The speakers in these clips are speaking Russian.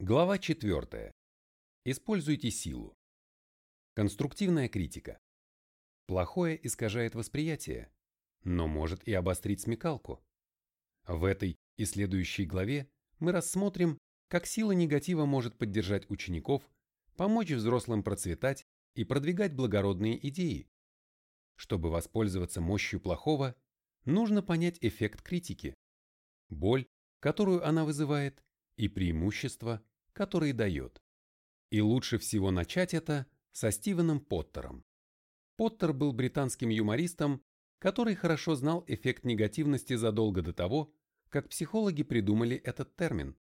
Глава 4. Используйте силу. Конструктивная критика. Плохое искажает восприятие, но может и обострить смекалку. В этой и следующей главе мы рассмотрим, как сила негатива может поддержать учеников, помочь взрослым процветать и продвигать благородные идеи. Чтобы воспользоваться мощью плохого, нужно понять эффект критики, боль, которую она вызывает, и преимущества, которые дает. И лучше всего начать это со Стивеном Поттером. Поттер был британским юмористом, который хорошо знал эффект негативности задолго до того, как психологи придумали этот термин.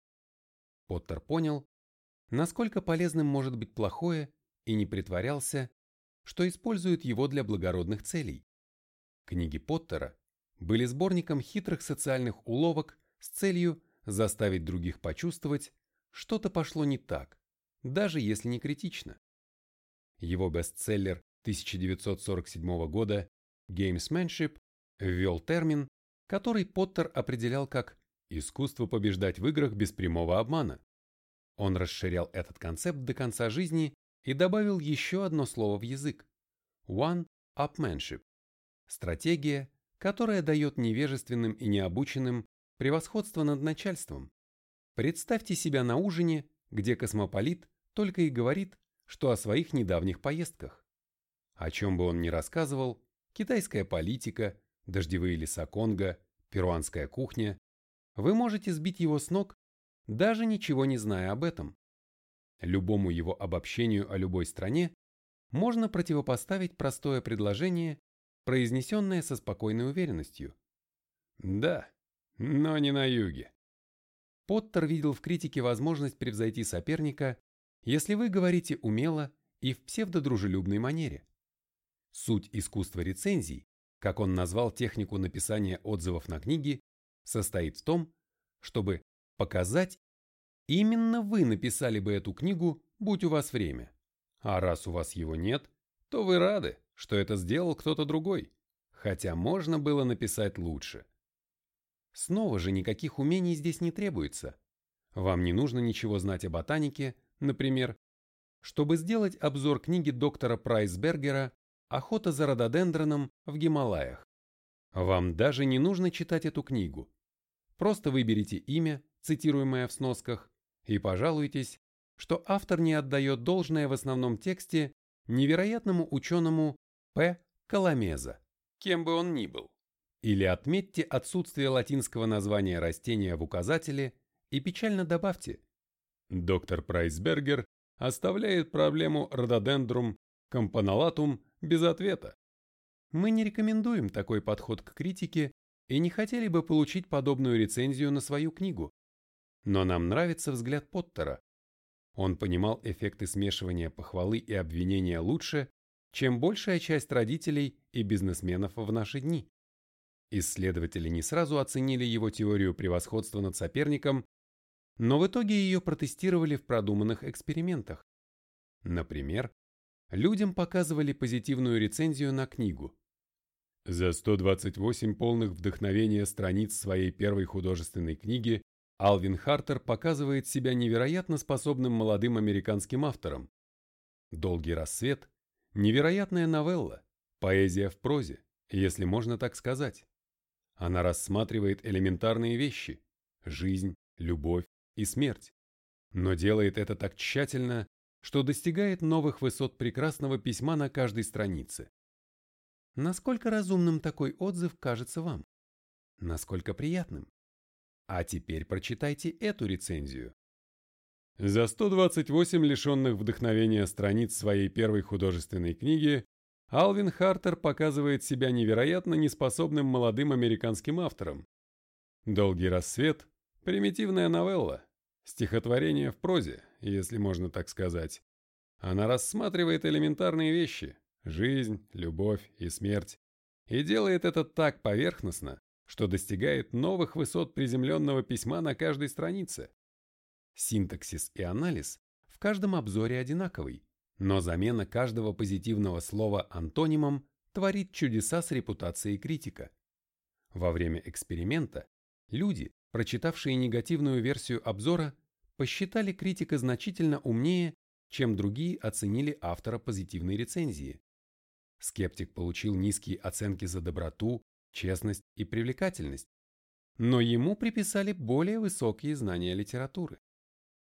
Поттер понял, насколько полезным может быть плохое, и не притворялся, что использует его для благородных целей. Книги Поттера были сборником хитрых социальных уловок с целью заставить других почувствовать, что-то пошло не так, даже если не критично. Его бестселлер 1947 года «Gamesmanship» ввел термин, который Поттер определял как «искусство побеждать в играх без прямого обмана». Он расширял этот концепт до конца жизни и добавил еще одно слово в язык – one-upmanship – стратегия, которая дает невежественным и необученным превосходство над начальством. Представьте себя на ужине, где космополит только и говорит, что о своих недавних поездках. О чем бы он ни рассказывал, китайская политика, дождевые леса Конго, перуанская кухня, вы можете сбить его с ног, даже ничего не зная об этом. Любому его обобщению о любой стране можно противопоставить простое предложение, произнесенное со спокойной уверенностью. Да, но не на юге. Поттер видел в критике возможность превзойти соперника, если вы говорите умело и в псевдодружелюбной манере. Суть искусства рецензий, как он назвал технику написания отзывов на книги, состоит в том, чтобы показать, именно вы написали бы эту книгу, будь у вас время. А раз у вас его нет, то вы рады, что это сделал кто-то другой, хотя можно было написать лучше. Снова же никаких умений здесь не требуется. Вам не нужно ничего знать о ботанике, например, чтобы сделать обзор книги доктора Прайсбергера «Охота за рододендроном в Гималаях». Вам даже не нужно читать эту книгу. Просто выберите имя, цитируемое в сносках, и пожалуйтесь, что автор не отдает должное в основном тексте невероятному ученому П. Коломеза, кем бы он ни был. Или отметьте отсутствие латинского названия растения в указателе и печально добавьте. Доктор Прайсбергер оставляет проблему рододендрум компонолатум без ответа. Мы не рекомендуем такой подход к критике и не хотели бы получить подобную рецензию на свою книгу. Но нам нравится взгляд Поттера. Он понимал эффекты смешивания похвалы и обвинения лучше, чем большая часть родителей и бизнесменов в наши дни. Исследователи не сразу оценили его теорию превосходства над соперником, но в итоге ее протестировали в продуманных экспериментах. Например, людям показывали позитивную рецензию на книгу. За 128 полных вдохновения страниц своей первой художественной книги Алвин Хартер показывает себя невероятно способным молодым американским автором. «Долгий рассвет» – невероятная новелла, поэзия в прозе, если можно так сказать. Она рассматривает элементарные вещи – жизнь, любовь и смерть. Но делает это так тщательно, что достигает новых высот прекрасного письма на каждой странице. Насколько разумным такой отзыв кажется вам? Насколько приятным? А теперь прочитайте эту рецензию. За 128 лишенных вдохновения страниц своей первой художественной книги Алвин Хартер показывает себя невероятно неспособным молодым американским автором. «Долгий рассвет» – примитивная новелла, стихотворение в прозе, если можно так сказать. Она рассматривает элементарные вещи – жизнь, любовь и смерть, и делает это так поверхностно, что достигает новых высот приземленного письма на каждой странице. Синтаксис и анализ в каждом обзоре одинаковый, но замена каждого позитивного слова антонимом творит чудеса с репутацией критика. Во время эксперимента люди, прочитавшие негативную версию обзора, посчитали критика значительно умнее, чем другие оценили автора позитивной рецензии. Скептик получил низкие оценки за доброту, честность и привлекательность, но ему приписали более высокие знания литературы.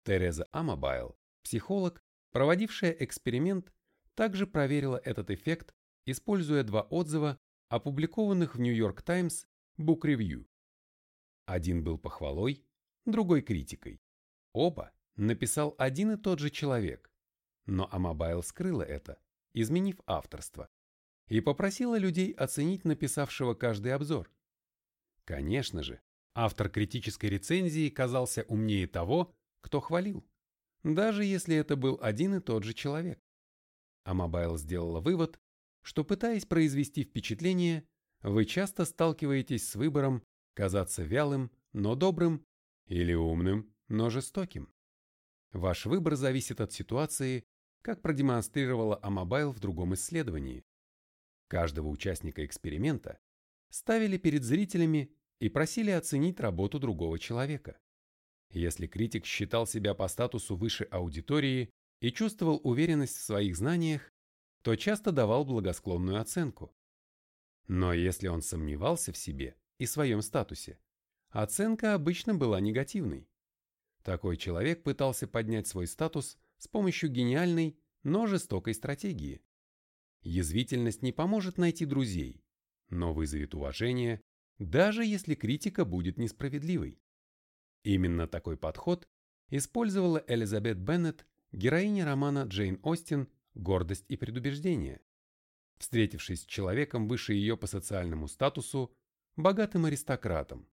Тереза Амабайл, психолог, проводившая эксперимент, также проверила этот эффект, используя два отзыва, опубликованных в New York Times Book Review. Один был похвалой, другой критикой. Оба написал один и тот же человек, но Амабайл скрыла это, изменив авторство, и попросила людей оценить написавшего каждый обзор. Конечно же, автор критической рецензии казался умнее того, кто хвалил, даже если это был один и тот же человек. Амабайл сделала вывод, что пытаясь произвести впечатление, вы часто сталкиваетесь с выбором казаться вялым, но добрым, или умным, но жестоким. Ваш выбор зависит от ситуации, как продемонстрировала Амабайл в другом исследовании. Каждого участника эксперимента ставили перед зрителями и просили оценить работу другого человека. Если критик считал себя по статусу выше аудитории и чувствовал уверенность в своих знаниях, то часто давал благосклонную оценку. Но если он сомневался в себе и своем статусе, оценка обычно была негативной. Такой человек пытался поднять свой статус с помощью гениальной, но жестокой стратегии. Язвительность не поможет найти друзей, но вызовет уважение, даже если критика будет несправедливой. Именно такой подход использовала Элизабет Беннет, героиня романа Джейн Остин «Гордость и предубеждение». Встретившись с человеком выше ее по социальному статусу, богатым аристократом.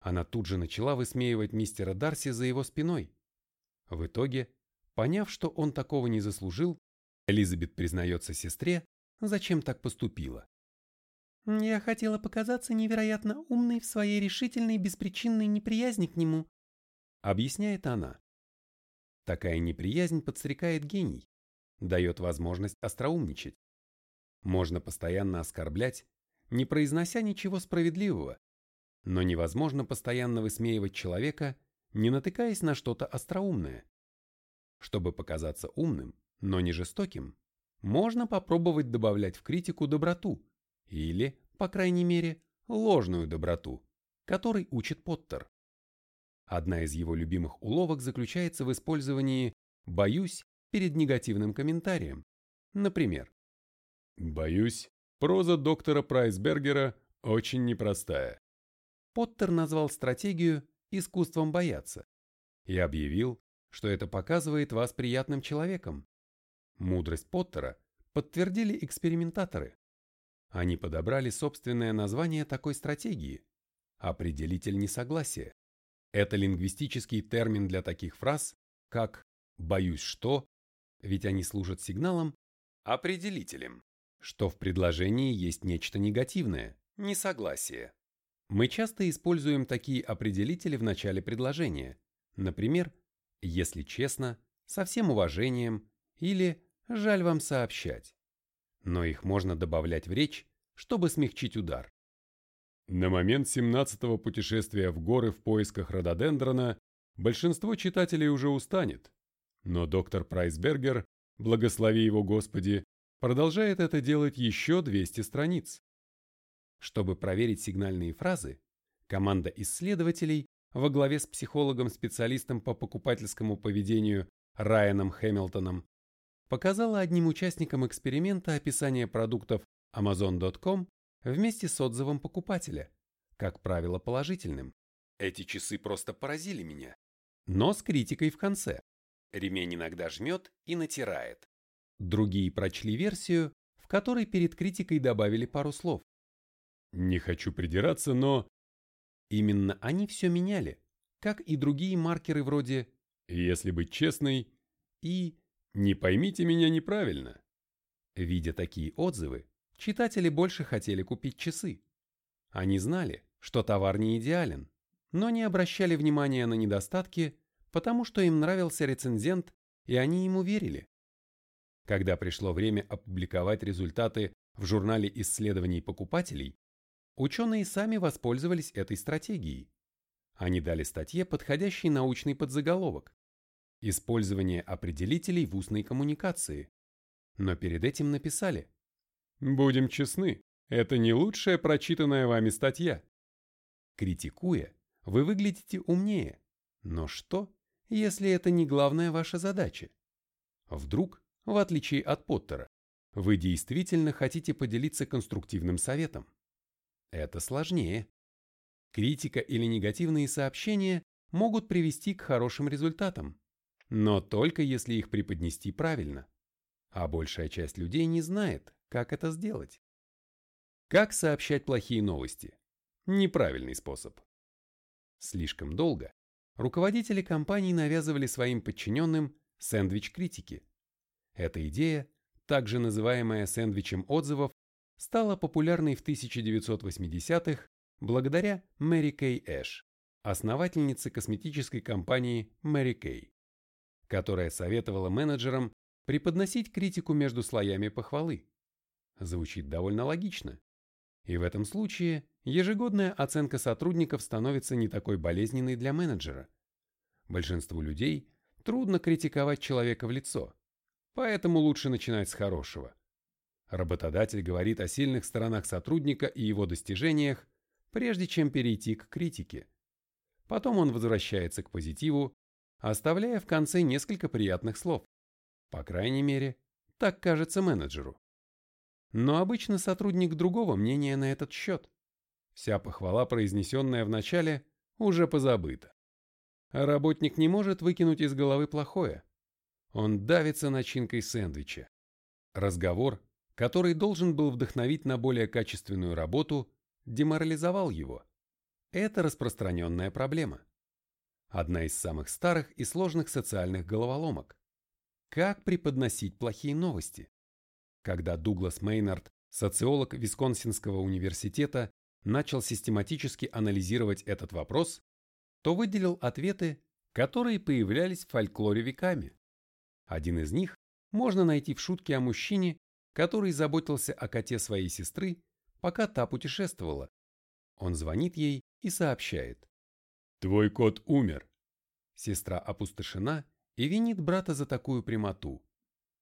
Она тут же начала высмеивать мистера Дарси за его спиной. В итоге, поняв, что он такого не заслужил, Элизабет признается сестре, зачем так поступила. Я хотела показаться невероятно умной в своей решительной беспричинной неприязни к нему, объясняет она. Такая неприязнь подстрекает гений, дает возможность остроумничать. Можно постоянно оскорблять, не произнося ничего справедливого, но невозможно постоянно высмеивать человека, не натыкаясь на что-то остроумное. Чтобы показаться умным, но не жестоким, можно попробовать добавлять в критику доброту – или, по крайней мере, ложную доброту, которой учит Поттер. Одна из его любимых уловок заключается в использовании «боюсь» перед негативным комментарием. Например, «Боюсь, проза доктора Прайсбергера очень непростая». Поттер назвал стратегию «искусством бояться» и объявил, что это показывает вас приятным человеком. Мудрость Поттера подтвердили экспериментаторы. Они подобрали собственное название такой стратегии – определитель несогласия. Это лингвистический термин для таких фраз, как «боюсь что», ведь они служат сигналом, определителем, что в предложении есть нечто негативное, несогласие. Мы часто используем такие определители в начале предложения, например, «если честно», «со всем уважением» или «жаль вам сообщать» но их можно добавлять в речь, чтобы смягчить удар. На момент 17-го путешествия в горы в поисках рододендрона большинство читателей уже устанет, но доктор Прайсбергер, благослови его Господи, продолжает это делать еще 200 страниц. Чтобы проверить сигнальные фразы, команда исследователей во главе с психологом-специалистом по покупательскому поведению Райаном Хэмилтоном показала одним участникам эксперимента описание продуктов Amazon.com вместе с отзывом покупателя, как правило положительным. Эти часы просто поразили меня. Но с критикой в конце. Ремень иногда жмет и натирает. Другие прочли версию, в которой перед критикой добавили пару слов. Не хочу придираться, но... Именно они все меняли, как и другие маркеры вроде «если быть честной» и не поймите меня неправильно. Видя такие отзывы, читатели больше хотели купить часы. Они знали, что товар не идеален, но не обращали внимания на недостатки, потому что им нравился рецензент, и они ему верили. Когда пришло время опубликовать результаты в журнале исследований покупателей, ученые сами воспользовались этой стратегией. Они дали статье подходящий научный подзаголовок «Использование определителей в устной коммуникации». Но перед этим написали «Будем честны, это не лучшая прочитанная вами статья». Критикуя, вы выглядите умнее. Но что, если это не главная ваша задача? Вдруг, в отличие от Поттера, вы действительно хотите поделиться конструктивным советом? Это сложнее. Критика или негативные сообщения могут привести к хорошим результатам, но только если их преподнести правильно. А большая часть людей не знает, как это сделать. Как сообщать плохие новости? Неправильный способ. Слишком долго руководители компаний навязывали своим подчиненным сэндвич критики. Эта идея, также называемая сэндвичем отзывов, стала популярной в 1980-х благодаря Мэри Кей Эш, основательнице косметической компании Мэри Кей, которая советовала менеджерам преподносить критику между слоями похвалы. Звучит довольно логично. И в этом случае ежегодная оценка сотрудников становится не такой болезненной для менеджера. Большинству людей трудно критиковать человека в лицо, поэтому лучше начинать с хорошего. Работодатель говорит о сильных сторонах сотрудника и его достижениях, прежде чем перейти к критике. Потом он возвращается к позитиву, оставляя в конце несколько приятных слов. По крайней мере, так кажется менеджеру. Но обычно сотрудник другого мнения на этот счет. Вся похвала, произнесенная в начале, уже позабыта. Работник не может выкинуть из головы плохое. Он давится начинкой сэндвича. Разговор, который должен был вдохновить на более качественную работу, деморализовал его. Это распространенная проблема. Одна из самых старых и сложных социальных головоломок. Как преподносить плохие новости? Когда Дуглас Мейнард, социолог Висконсинского университета, начал систематически анализировать этот вопрос, то выделил ответы, которые появлялись в фольклоре веками. Один из них можно найти в шутке о мужчине, который заботился о коте своей сестры пока та путешествовала. Он звонит ей и сообщает. «Твой кот умер». Сестра опустошена и винит брата за такую прямоту.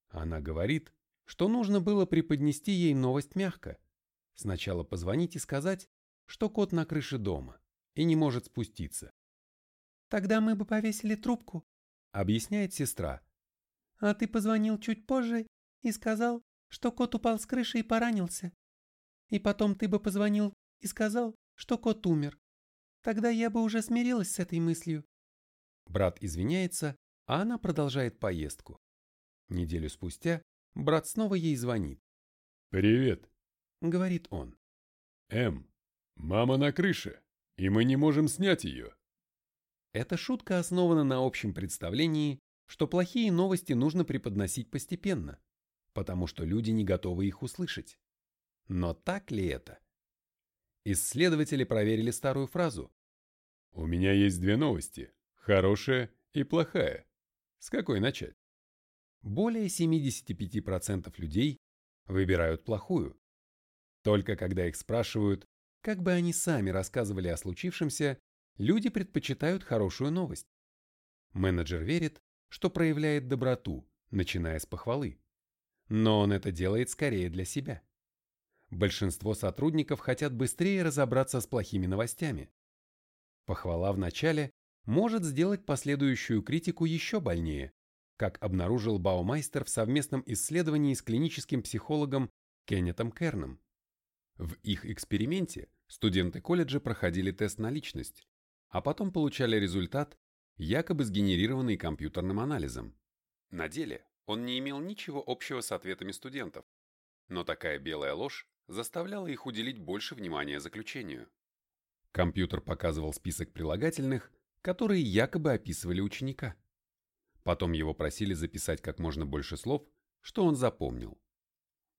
Она говорит, что нужно было преподнести ей новость мягко. Сначала позвонить и сказать, что кот на крыше дома и не может спуститься. «Тогда мы бы повесили трубку», — объясняет сестра. «А ты позвонил чуть позже и сказал, что кот упал с крыши и поранился. И потом ты бы позвонил и сказал, что кот умер. Тогда я бы уже смирилась с этой мыслью. Брат извиняется, а она продолжает поездку. Неделю спустя брат снова ей звонит. «Привет», — говорит он. «Эм, мама на крыше, и мы не можем снять ее». Эта шутка основана на общем представлении, что плохие новости нужно преподносить постепенно, потому что люди не готовы их услышать. Но так ли это? Исследователи проверили старую фразу. «У меня есть две новости, хорошая и плохая. С какой начать?» Более 75% людей выбирают плохую. Только когда их спрашивают, как бы они сами рассказывали о случившемся, люди предпочитают хорошую новость. Менеджер верит, что проявляет доброту, начиная с похвалы. Но он это делает скорее для себя большинство сотрудников хотят быстрее разобраться с плохими новостями. Похвала в начале может сделать последующую критику еще больнее, как обнаружил Баумайстер в совместном исследовании с клиническим психологом Кеннетом Керном. В их эксперименте студенты колледжа проходили тест на личность, а потом получали результат, якобы сгенерированный компьютерным анализом. На деле он не имел ничего общего с ответами студентов, но такая белая ложь заставляло их уделить больше внимания заключению. Компьютер показывал список прилагательных, которые якобы описывали ученика. Потом его просили записать как можно больше слов, что он запомнил.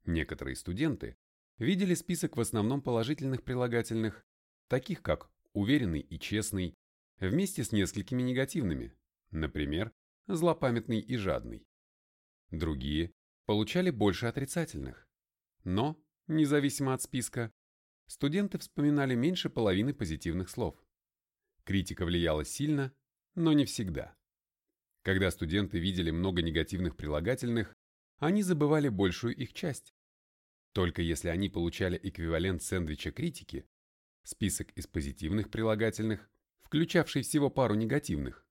Некоторые студенты видели список в основном положительных прилагательных, таких как уверенный и честный, вместе с несколькими негативными, например, злопамятный и жадный. Другие получали больше отрицательных, но независимо от списка, студенты вспоминали меньше половины позитивных слов. Критика влияла сильно, но не всегда. Когда студенты видели много негативных прилагательных, они забывали большую их часть. Только если они получали эквивалент сэндвича критики, список из позитивных прилагательных, включавший всего пару негативных,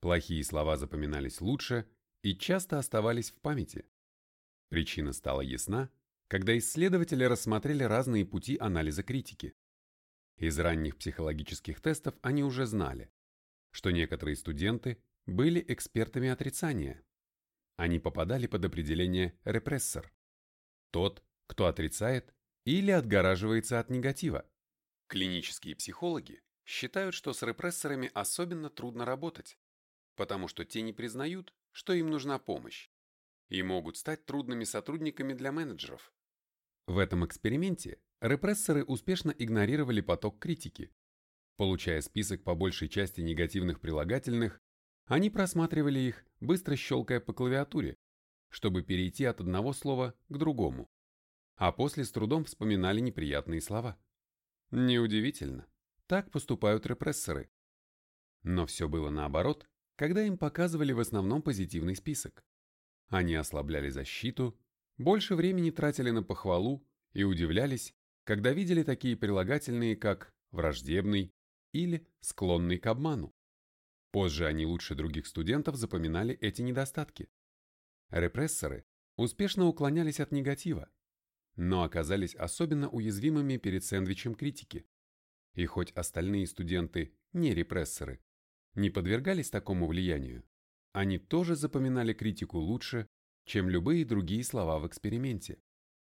плохие слова запоминались лучше и часто оставались в памяти. Причина стала ясна, когда исследователи рассмотрели разные пути анализа критики. Из ранних психологических тестов они уже знали, что некоторые студенты были экспертами отрицания. Они попадали под определение репрессор. Тот, кто отрицает или отгораживается от негатива. Клинические психологи считают, что с репрессорами особенно трудно работать, потому что те не признают, что им нужна помощь, и могут стать трудными сотрудниками для менеджеров. В этом эксперименте репрессоры успешно игнорировали поток критики. Получая список по большей части негативных прилагательных, они просматривали их, быстро щелкая по клавиатуре, чтобы перейти от одного слова к другому, а после с трудом вспоминали неприятные слова. Неудивительно, так поступают репрессоры. Но все было наоборот, когда им показывали в основном позитивный список. Они ослабляли защиту, больше времени тратили на похвалу и удивлялись, когда видели такие прилагательные, как «враждебный» или «склонный к обману». Позже они лучше других студентов запоминали эти недостатки. Репрессоры успешно уклонялись от негатива, но оказались особенно уязвимыми перед сэндвичем критики. И хоть остальные студенты, не репрессоры, не подвергались такому влиянию, они тоже запоминали критику лучше, чем любые другие слова в эксперименте.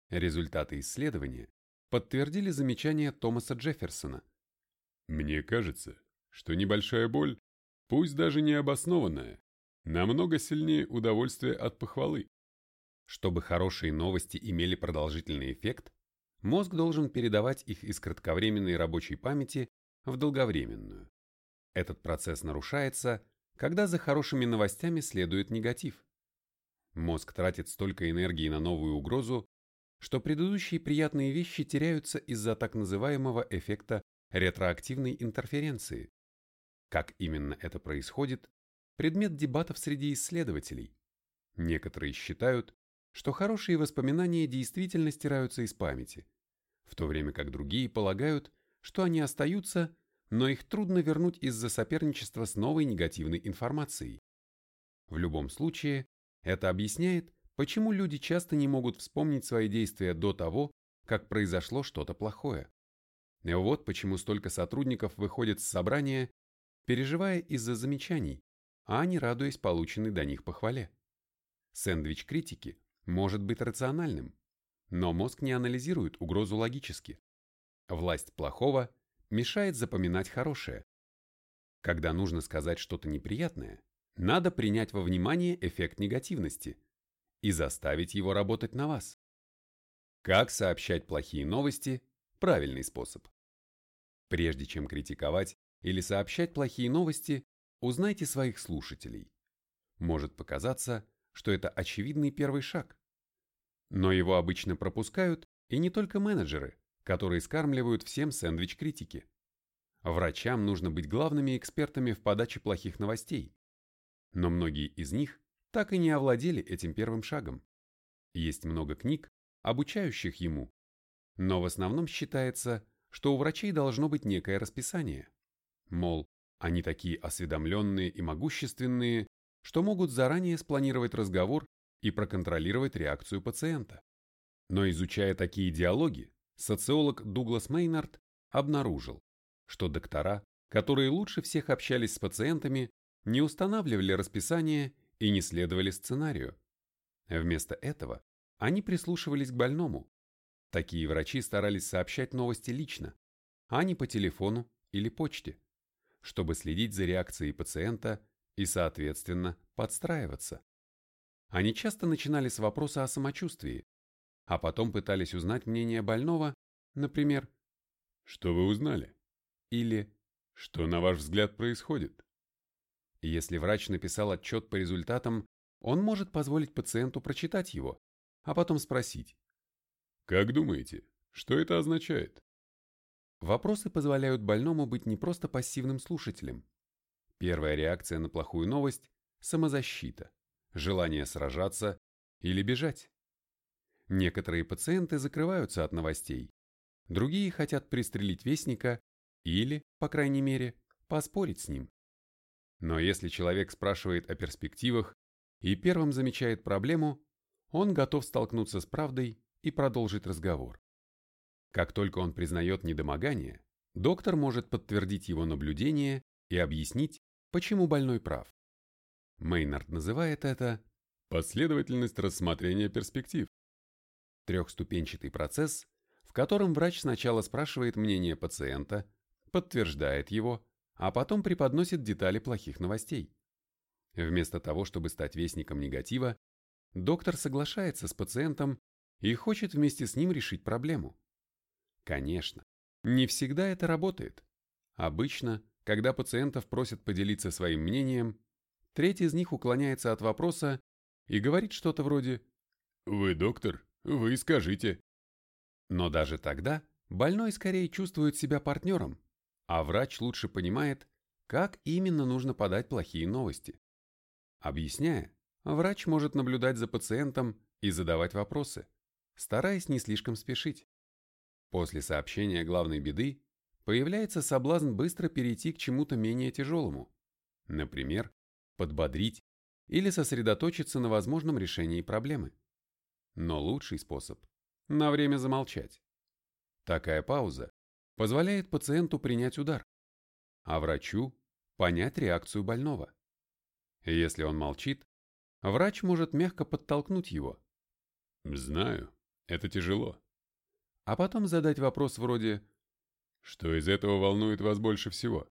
Результаты исследования подтвердили замечание Томаса Джефферсона. «Мне кажется, что небольшая боль пусть даже необоснованное, намного сильнее удовольствия от похвалы. Чтобы хорошие новости имели продолжительный эффект, мозг должен передавать их из кратковременной рабочей памяти в долговременную. Этот процесс нарушается, когда за хорошими новостями следует негатив. Мозг тратит столько энергии на новую угрозу, что предыдущие приятные вещи теряются из-за так называемого эффекта ретроактивной интерференции. Как именно это происходит, предмет дебатов среди исследователей. Некоторые считают, что хорошие воспоминания действительно стираются из памяти, в то время как другие полагают, что они остаются, но их трудно вернуть из-за соперничества с новой негативной информацией. В любом случае, это объясняет, почему люди часто не могут вспомнить свои действия до того, как произошло что-то плохое. И вот почему столько сотрудников выходят с собрания переживая из-за замечаний, а не радуясь полученной до них похвале. Сэндвич критики может быть рациональным, но мозг не анализирует угрозу логически. Власть плохого мешает запоминать хорошее. Когда нужно сказать что-то неприятное, надо принять во внимание эффект негативности и заставить его работать на вас. Как сообщать плохие новости – правильный способ. Прежде чем критиковать или сообщать плохие новости, узнайте своих слушателей. Может показаться, что это очевидный первый шаг. Но его обычно пропускают и не только менеджеры, которые скармливают всем сэндвич критики. Врачам нужно быть главными экспертами в подаче плохих новостей. Но многие из них так и не овладели этим первым шагом. Есть много книг, обучающих ему, но в основном считается, что у врачей должно быть некое расписание. Мол, они такие осведомленные и могущественные, что могут заранее спланировать разговор и проконтролировать реакцию пациента. Но изучая такие диалоги, социолог Дуглас Мейнард обнаружил, что доктора, которые лучше всех общались с пациентами, не устанавливали расписание и не следовали сценарию. Вместо этого они прислушивались к больному. Такие врачи старались сообщать новости лично, а не по телефону или почте чтобы следить за реакцией пациента и, соответственно, подстраиваться. Они часто начинали с вопроса о самочувствии, а потом пытались узнать мнение больного, например, «Что вы узнали?» или «Что, на ваш взгляд, происходит?» Если врач написал отчет по результатам, он может позволить пациенту прочитать его, а потом спросить «Как думаете, что это означает?» Вопросы позволяют больному быть не просто пассивным слушателем. Первая реакция на плохую новость – самозащита, желание сражаться или бежать. Некоторые пациенты закрываются от новостей, другие хотят пристрелить вестника или, по крайней мере, поспорить с ним. Но если человек спрашивает о перспективах и первым замечает проблему, он готов столкнуться с правдой и продолжить разговор. Как только он признает недомогание, доктор может подтвердить его наблюдение и объяснить, почему больной прав. Мейнард называет это последовательность рассмотрения перспектив. Трехступенчатый процесс, в котором врач сначала спрашивает мнение пациента, подтверждает его, а потом преподносит детали плохих новостей. Вместо того, чтобы стать вестником негатива, доктор соглашается с пациентом и хочет вместе с ним решить проблему. Конечно, не всегда это работает. Обычно, когда пациентов просят поделиться своим мнением, треть из них уклоняется от вопроса и говорит что-то вроде «Вы доктор, вы скажите». Но даже тогда больной скорее чувствует себя партнером, а врач лучше понимает, как именно нужно подать плохие новости. Объясняя, врач может наблюдать за пациентом и задавать вопросы, стараясь не слишком спешить. После сообщения главной беды появляется соблазн быстро перейти к чему-то менее тяжелому, например, подбодрить или сосредоточиться на возможном решении проблемы. Но лучший способ – на время замолчать. Такая пауза позволяет пациенту принять удар, а врачу понять реакцию больного. Если он молчит, врач может мягко подтолкнуть его. «Знаю, это тяжело». А потом задать вопрос вроде «Что из этого волнует вас больше всего?»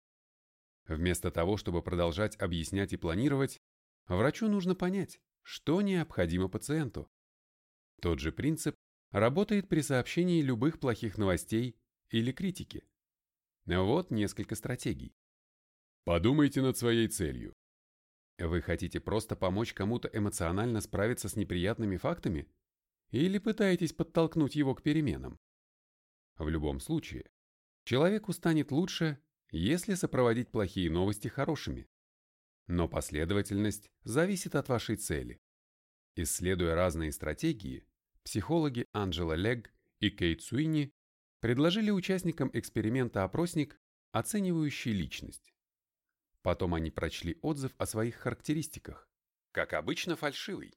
Вместо того, чтобы продолжать объяснять и планировать, врачу нужно понять, что необходимо пациенту. Тот же принцип работает при сообщении любых плохих новостей или критики. Вот несколько стратегий. Подумайте над своей целью. Вы хотите просто помочь кому-то эмоционально справиться с неприятными фактами? Или пытаетесь подтолкнуть его к переменам? В любом случае, человеку станет лучше, если сопроводить плохие новости хорошими. Но последовательность зависит от вашей цели. Исследуя разные стратегии, психологи Анджела Легг и Кейт Суини предложили участникам эксперимента опросник, оценивающий личность. Потом они прочли отзыв о своих характеристиках, как обычно фальшивый.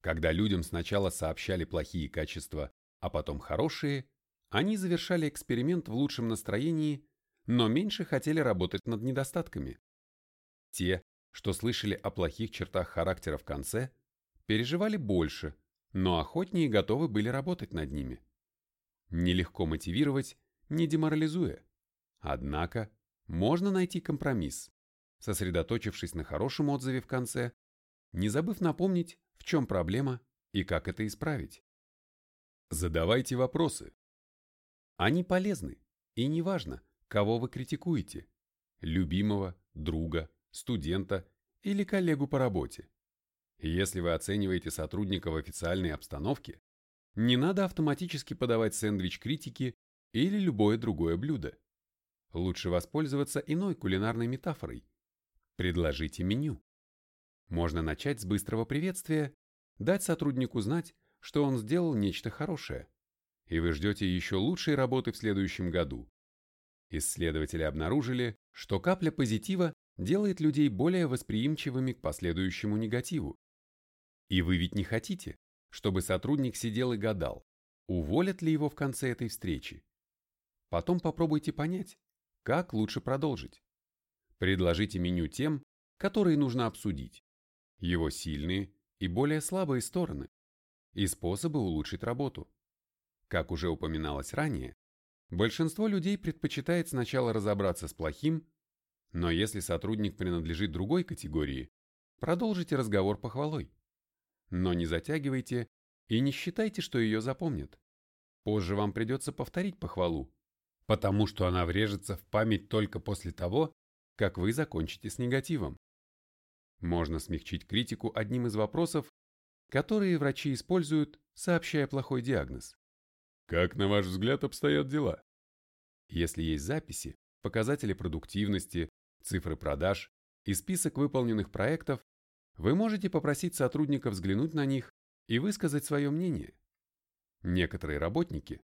Когда людям сначала сообщали плохие качества, а потом хорошие, они завершали эксперимент в лучшем настроении, но меньше хотели работать над недостатками. Те, что слышали о плохих чертах характера в конце, переживали больше, но охотнее готовы были работать над ними. Нелегко мотивировать, не деморализуя. Однако, можно найти компромисс, сосредоточившись на хорошем отзыве в конце, не забыв напомнить, в чем проблема и как это исправить. Задавайте вопросы. Они полезны, и неважно, кого вы критикуете – любимого, друга, студента или коллегу по работе. Если вы оцениваете сотрудника в официальной обстановке, не надо автоматически подавать сэндвич критики или любое другое блюдо. Лучше воспользоваться иной кулинарной метафорой. Предложите меню. Можно начать с быстрого приветствия, дать сотруднику знать, что он сделал нечто хорошее, и вы ждете еще лучшей работы в следующем году. Исследователи обнаружили, что капля позитива делает людей более восприимчивыми к последующему негативу. И вы ведь не хотите, чтобы сотрудник сидел и гадал, уволят ли его в конце этой встречи. Потом попробуйте понять, как лучше продолжить. Предложите меню тем, которые нужно обсудить, его сильные и более слабые стороны и способы улучшить работу. Как уже упоминалось ранее, большинство людей предпочитает сначала разобраться с плохим, но если сотрудник принадлежит другой категории, продолжите разговор похвалой. Но не затягивайте и не считайте, что ее запомнят. Позже вам придется повторить похвалу, потому что она врежется в память только после того, как вы закончите с негативом. Можно смягчить критику одним из вопросов, которые врачи используют, сообщая плохой диагноз. Как, на ваш взгляд, обстоят дела? Если есть записи, показатели продуктивности, цифры продаж и список выполненных проектов, вы можете попросить сотрудника взглянуть на них и высказать свое мнение. Некоторые работники,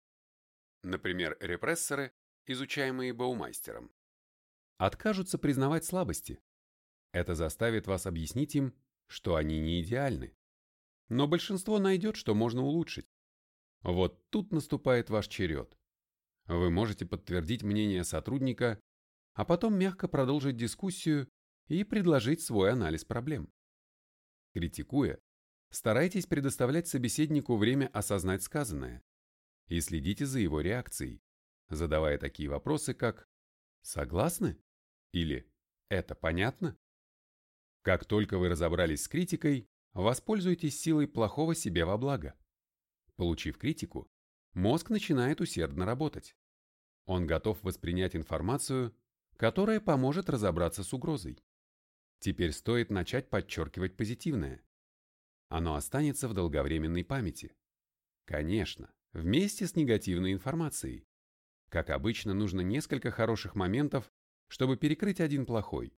например, репрессоры, изучаемые Баумайстером, откажутся признавать слабости. Это заставит вас объяснить им, что они не идеальны. Но большинство найдет, что можно улучшить. Вот тут наступает ваш черед. Вы можете подтвердить мнение сотрудника, а потом мягко продолжить дискуссию и предложить свой анализ проблем. Критикуя, старайтесь предоставлять собеседнику время осознать сказанное и следите за его реакцией, задавая такие вопросы, как «Согласны?» или «Это понятно?». Как только вы разобрались с критикой, воспользуйтесь силой плохого себе во благо. Получив критику, мозг начинает усердно работать. Он готов воспринять информацию, которая поможет разобраться с угрозой. Теперь стоит начать подчеркивать позитивное. Оно останется в долговременной памяти. Конечно, вместе с негативной информацией. Как обычно, нужно несколько хороших моментов, чтобы перекрыть один плохой.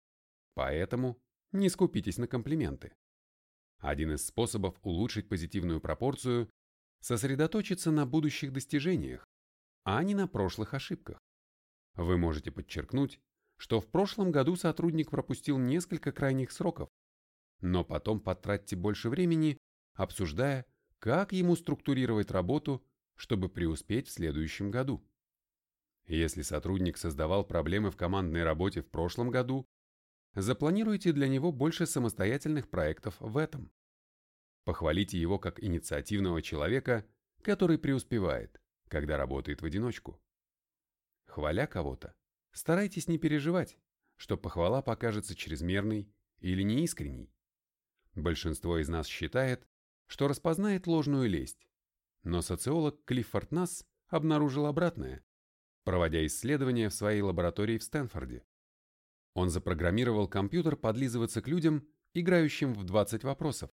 Поэтому не скупитесь на комплименты. Один из способов улучшить позитивную пропорцию – сосредоточиться на будущих достижениях, а не на прошлых ошибках. Вы можете подчеркнуть, что в прошлом году сотрудник пропустил несколько крайних сроков, но потом потратьте больше времени, обсуждая, как ему структурировать работу, чтобы преуспеть в следующем году. Если сотрудник создавал проблемы в командной работе в прошлом году, запланируйте для него больше самостоятельных проектов в этом. Похвалите его как инициативного человека, который преуспевает, когда работает в одиночку. Хваля кого-то, Старайтесь не переживать, что похвала покажется чрезмерной или неискренней. Большинство из нас считает, что распознает ложную лесть, но социолог Клиффорд Насс обнаружил обратное, проводя исследования в своей лаборатории в Стэнфорде. Он запрограммировал компьютер подлизываться к людям, играющим в 20 вопросов.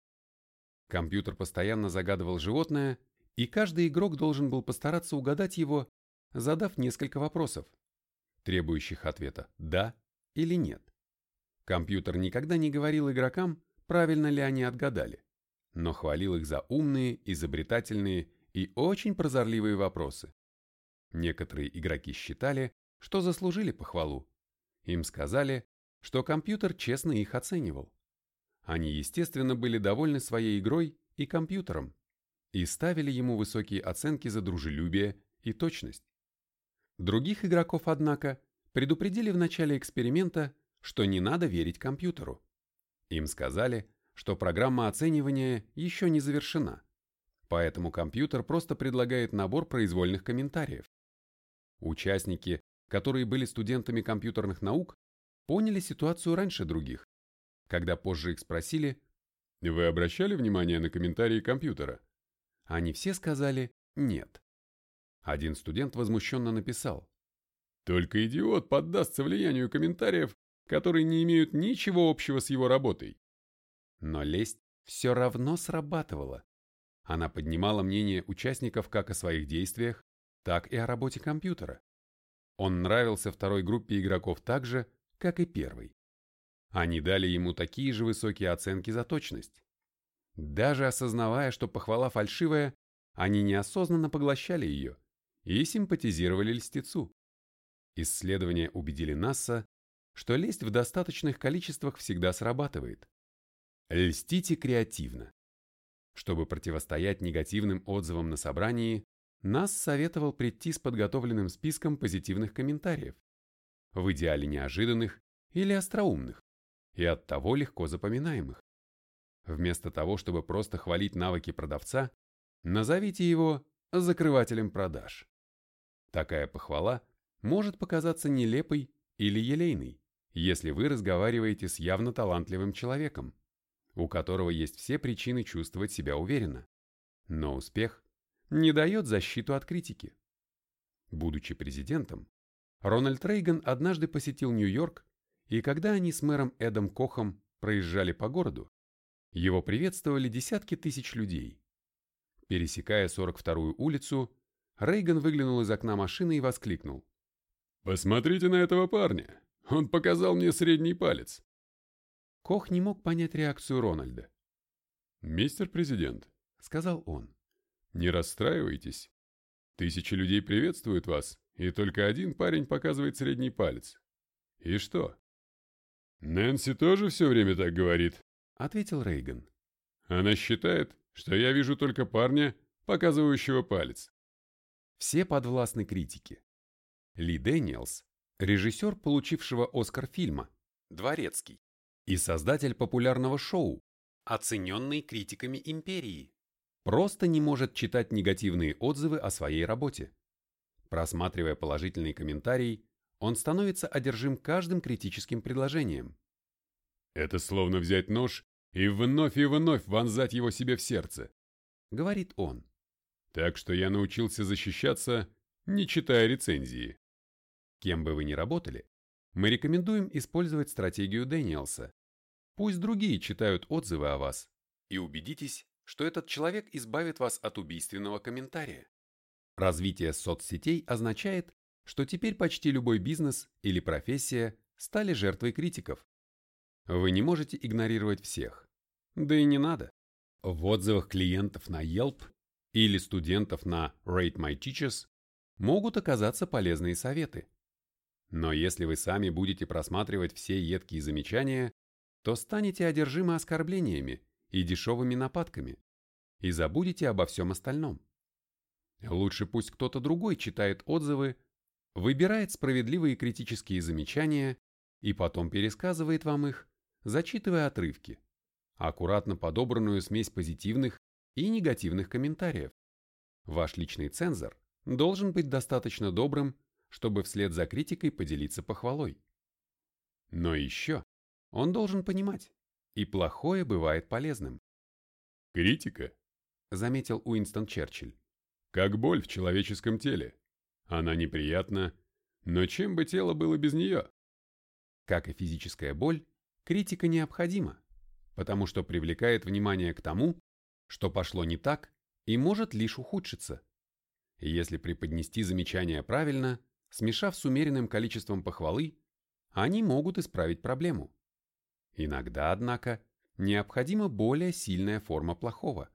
Компьютер постоянно загадывал животное, и каждый игрок должен был постараться угадать его, задав несколько вопросов требующих ответа «да» или «нет». Компьютер никогда не говорил игрокам, правильно ли они отгадали, но хвалил их за умные, изобретательные и очень прозорливые вопросы. Некоторые игроки считали, что заслужили похвалу. Им сказали, что компьютер честно их оценивал. Они, естественно, были довольны своей игрой и компьютером и ставили ему высокие оценки за дружелюбие и точность. Других игроков, однако, предупредили в начале эксперимента, что не надо верить компьютеру. Им сказали, что программа оценивания еще не завершена, поэтому компьютер просто предлагает набор произвольных комментариев. Участники, которые были студентами компьютерных наук, поняли ситуацию раньше других, когда позже их спросили «Вы обращали внимание на комментарии компьютера?» Они все сказали «нет». Один студент возмущенно написал. Только идиот поддастся влиянию комментариев, которые не имеют ничего общего с его работой. Но лесть все равно срабатывала. Она поднимала мнение участников как о своих действиях, так и о работе компьютера. Он нравился второй группе игроков так же, как и первой. Они дали ему такие же высокие оценки за точность. Даже осознавая, что похвала фальшивая, они неосознанно поглощали ее и симпатизировали льстецу. Исследования убедили НАСА, что лесть в достаточных количествах всегда срабатывает. Льстите креативно. Чтобы противостоять негативным отзывам на собрании, нас советовал прийти с подготовленным списком позитивных комментариев, в идеале неожиданных или остроумных, и оттого легко запоминаемых. Вместо того, чтобы просто хвалить навыки продавца, назовите его закрывателем продаж. Такая похвала может показаться нелепой или елейной, если вы разговариваете с явно талантливым человеком, у которого есть все причины чувствовать себя уверенно. Но успех не дает защиту от критики. Будучи президентом, Рональд Рейган однажды посетил Нью-Йорк, и когда они с мэром Эдом Кохом проезжали по городу, его приветствовали десятки тысяч людей. Пересекая 42-ю улицу, Рейган выглянул из окна машины и воскликнул. Посмотрите на этого парня. Он показал мне средний палец. Кох не мог понять реакцию Рональда. «Мистер президент», — сказал он, — «не расстраивайтесь. Тысячи людей приветствуют вас, и только один парень показывает средний палец. И что?» «Нэнси тоже все время так говорит», — ответил Рейган. «Она считает, что я вижу только парня, показывающего палец». Все подвластны критике. Ли Дэниелс, режиссер, получившего Оскар фильма «Дворецкий», и создатель популярного шоу, оцененный критиками империи, просто не может читать негативные отзывы о своей работе. Просматривая положительный комментарий, он становится одержим каждым критическим предложением. «Это словно взять нож и вновь и вновь вонзать его себе в сердце», — говорит он. «Так что я научился защищаться, не читая рецензии». Кем бы вы ни работали, мы рекомендуем использовать стратегию Дэниелса. Пусть другие читают отзывы о вас, и убедитесь, что этот человек избавит вас от убийственного комментария. Развитие соцсетей означает, что теперь почти любой бизнес или профессия стали жертвой критиков. Вы не можете игнорировать всех. Да и не надо. В отзывах клиентов на Yelp или студентов на Rate My Teachers могут оказаться полезные советы. Но если вы сами будете просматривать все едкие замечания, то станете одержимы оскорблениями и дешевыми нападками и забудете обо всем остальном. Лучше пусть кто-то другой читает отзывы, выбирает справедливые критические замечания и потом пересказывает вам их, зачитывая отрывки, аккуратно подобранную смесь позитивных и негативных комментариев. Ваш личный цензор должен быть достаточно добрым чтобы вслед за критикой поделиться похвалой. Но еще он должен понимать, и плохое бывает полезным. «Критика», — заметил Уинстон Черчилль, — «как боль в человеческом теле. Она неприятна, но чем бы тело было без нее?» Как и физическая боль, критика необходима, потому что привлекает внимание к тому, что пошло не так и может лишь ухудшиться. Если преподнести замечание правильно, смешав с умеренным количеством похвалы, они могут исправить проблему. Иногда, однако, необходима более сильная форма плохого.